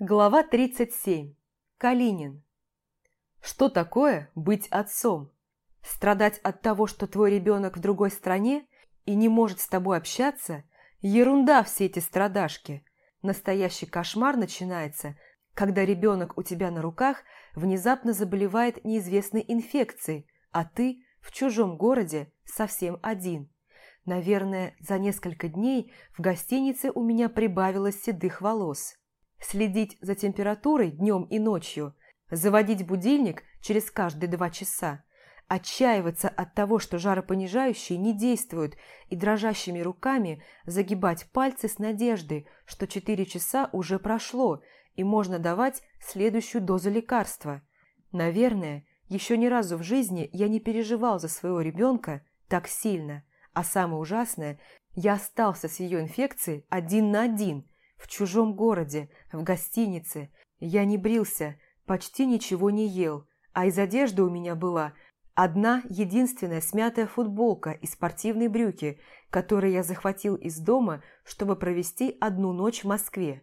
Глава 37. Калинин. Что такое быть отцом? Страдать от того, что твой ребенок в другой стране и не может с тобой общаться? Ерунда все эти страдашки. Настоящий кошмар начинается, когда ребенок у тебя на руках внезапно заболевает неизвестной инфекцией, а ты в чужом городе совсем один. Наверное, за несколько дней в гостинице у меня прибавилось седых волос следить за температурой днем и ночью, заводить будильник через каждые два часа, отчаиваться от того, что жаропонижающие не действуют, и дрожащими руками загибать пальцы с надеждой, что четыре часа уже прошло, и можно давать следующую дозу лекарства. Наверное, еще ни разу в жизни я не переживал за своего ребенка так сильно, а самое ужасное, я остался с ее инфекцией один на один – в чужом городе, в гостинице. Я не брился, почти ничего не ел, а из одежды у меня была одна единственная смятая футболка и спортивные брюки, которые я захватил из дома, чтобы провести одну ночь в Москве.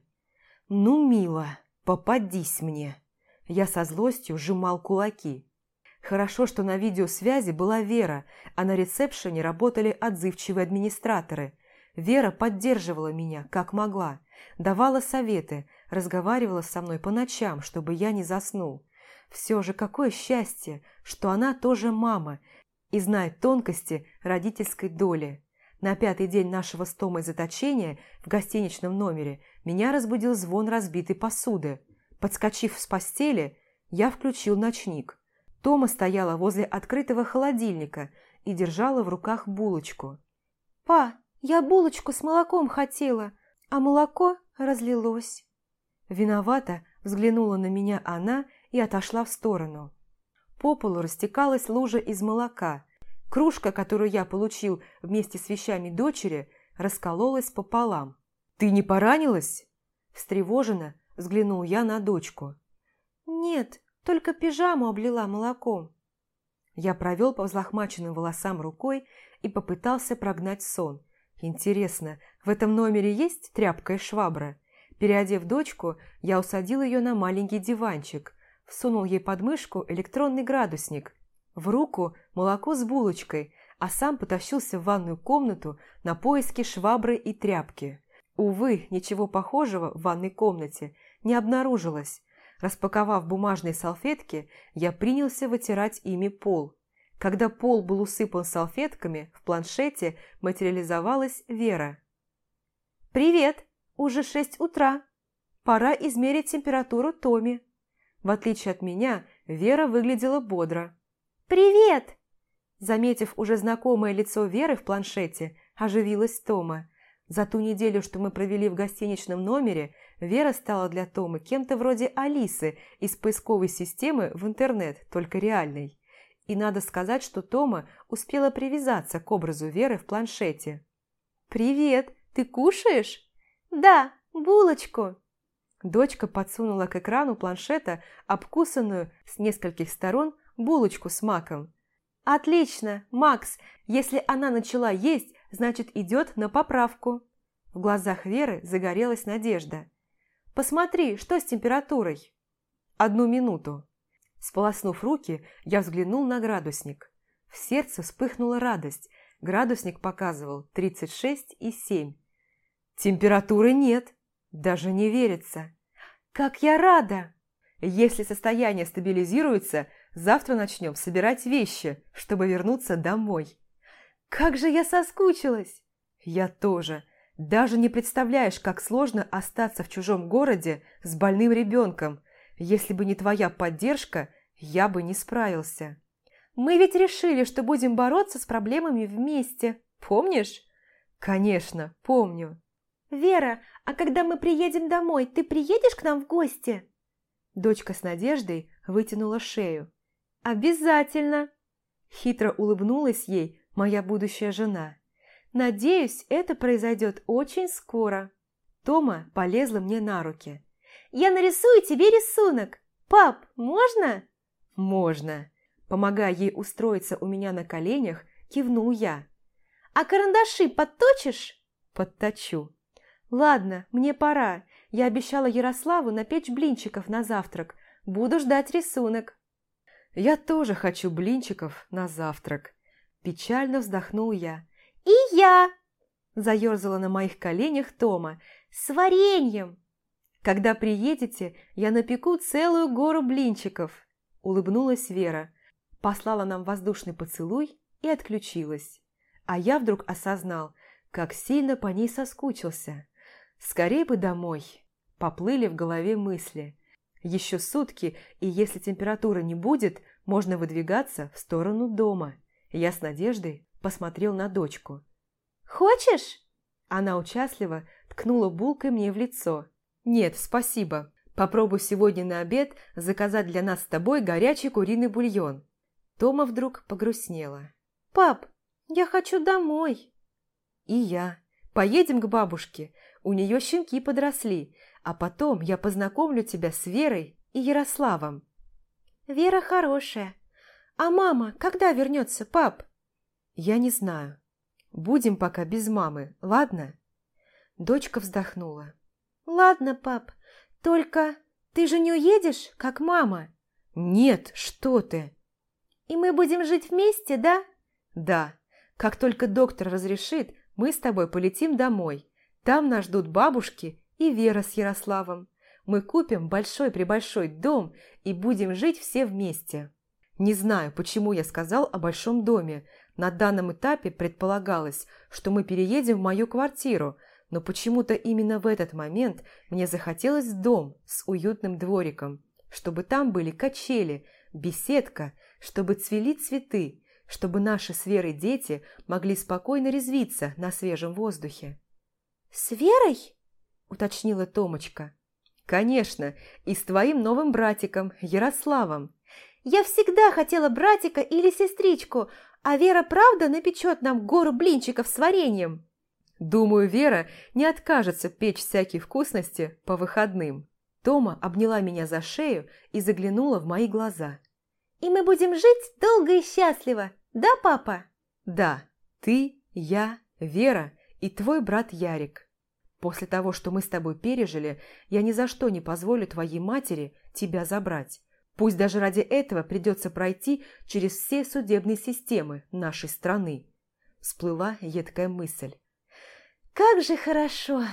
«Ну, мило, попадись мне!» Я со злостью сжимал кулаки. Хорошо, что на видеосвязи была Вера, а на ресепшене работали отзывчивые администраторы. Вера поддерживала меня, как могла. Давала советы, разговаривала со мной по ночам, чтобы я не заснул. Все же какое счастье, что она тоже мама и знает тонкости родительской доли. На пятый день нашего с Томой заточения в гостиничном номере меня разбудил звон разбитой посуды. Подскочив с постели, я включил ночник. Тома стояла возле открытого холодильника и держала в руках булочку. «Па, я булочку с молоком хотела!» А молоко разлилось. Виновата взглянула на меня она и отошла в сторону. По полу растекалась лужа из молока. Кружка, которую я получил вместе с вещами дочери, раскололась пополам. «Ты не поранилась?» Встревоженно взглянул я на дочку. «Нет, только пижаму облила молоком». Я провел по взлохмаченным волосам рукой и попытался прогнать сон. Интересно, в этом номере есть тряпка и швабра? Переодев дочку, я усадил ее на маленький диванчик, всунул ей под мышку электронный градусник, в руку молоко с булочкой, а сам потащился в ванную комнату на поиски швабры и тряпки. Увы, ничего похожего в ванной комнате не обнаружилось. Распаковав бумажные салфетки, я принялся вытирать ими пол. Когда пол был усыпан салфетками, в планшете материализовалась Вера. «Привет! Уже шесть утра. Пора измерить температуру Томи». В отличие от меня, Вера выглядела бодро. «Привет!» Заметив уже знакомое лицо Веры в планшете, оживилась Тома. За ту неделю, что мы провели в гостиничном номере, Вера стала для Томы кем-то вроде Алисы из поисковой системы в интернет, только реальной. И надо сказать, что Тома успела привязаться к образу Веры в планшете. «Привет! Ты кушаешь?» «Да, булочку!» Дочка подсунула к экрану планшета обкусанную с нескольких сторон булочку с маком. «Отлично, Макс! Если она начала есть, значит, идет на поправку!» В глазах Веры загорелась надежда. «Посмотри, что с температурой?» «Одну минуту!» Сполоснув руки, я взглянул на градусник. В сердце вспыхнула радость. Градусник показывал 36,7. Температуры нет. Даже не верится. Как я рада! Если состояние стабилизируется, завтра начнем собирать вещи, чтобы вернуться домой. Как же я соскучилась! Я тоже. Даже не представляешь, как сложно остаться в чужом городе с больным ребенком. Если бы не твоя поддержка, я бы не справился. Мы ведь решили, что будем бороться с проблемами вместе. Помнишь? Конечно, помню. Вера, а когда мы приедем домой, ты приедешь к нам в гости? Дочка с надеждой вытянула шею. Обязательно. Хитро улыбнулась ей моя будущая жена. Надеюсь, это произойдет очень скоро. Тома полезла мне на руки. Я нарисую тебе рисунок. Пап, можно? «Можно». Помогая ей устроиться у меня на коленях, кивнул я. «А карандаши подточишь?» «Подточу». «Ладно, мне пора. Я обещала Ярославу напечь блинчиков на завтрак. Буду ждать рисунок». «Я тоже хочу блинчиков на завтрак», – печально вздохнул я. «И я!» – заерзала на моих коленях Тома. «С вареньем!» «Когда приедете, я напеку целую гору блинчиков», – улыбнулась Вера, послала нам воздушный поцелуй и отключилась. А я вдруг осознал, как сильно по ней соскучился. Скорее бы домой. Поплыли в голове мысли. Еще сутки, и если температуры не будет, можно выдвигаться в сторону дома. Я с надеждой посмотрел на дочку. «Хочешь?» Она участливо ткнула булкой мне в лицо. «Нет, спасибо. Попробуй сегодня на обед заказать для нас с тобой горячий куриный бульон». Тома вдруг погрустнела. «Пап, я хочу домой». «И я. Поедем к бабушке. У нее щенки подросли, а потом я познакомлю тебя с Верой и Ярославом». «Вера хорошая. А мама когда вернется, пап?» «Я не знаю. Будем пока без мамы, ладно?» Дочка вздохнула. «Ладно, пап. Только ты же не уедешь, как мама?» «Нет, что ты!» «И мы будем жить вместе, да?» «Да. Как только доктор разрешит, мы с тобой полетим домой. Там нас ждут бабушки и Вера с Ярославом. Мы купим большой-пребольшой дом и будем жить все вместе. Не знаю, почему я сказал о большом доме. На данном этапе предполагалось, что мы переедем в мою квартиру, но почему-то именно в этот момент мне захотелось дом с уютным двориком, чтобы там были качели, беседка, чтобы цвели цветы, чтобы наши с Верой дети могли спокойно резвиться на свежем воздухе. «С Верой?» – уточнила Томочка. «Конечно, и с твоим новым братиком, Ярославом». «Я всегда хотела братика или сестричку, а Вера правда напечет нам гору блинчиков с вареньем?» «Думаю, Вера не откажется печь всякие вкусности по выходным». Тома обняла меня за шею и заглянула в мои глаза. «И мы будем жить долго и счастливо, да, папа?» «Да, ты, я, Вера и твой брат Ярик». После того, что мы с тобой пережили, я ни за что не позволю твоей матери тебя забрать. Пусть даже ради этого придется пройти через все судебные системы нашей страны. Всплыла едкая мысль. «Как же хорошо!»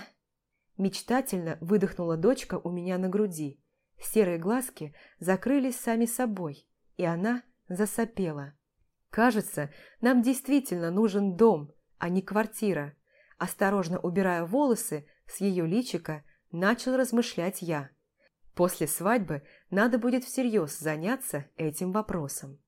Мечтательно выдохнула дочка у меня на груди. Серые глазки закрылись сами собой, и она засопела. «Кажется, нам действительно нужен дом, а не квартира», Осторожно убирая волосы с ее личика, начал размышлять я. После свадьбы надо будет всерьез заняться этим вопросом.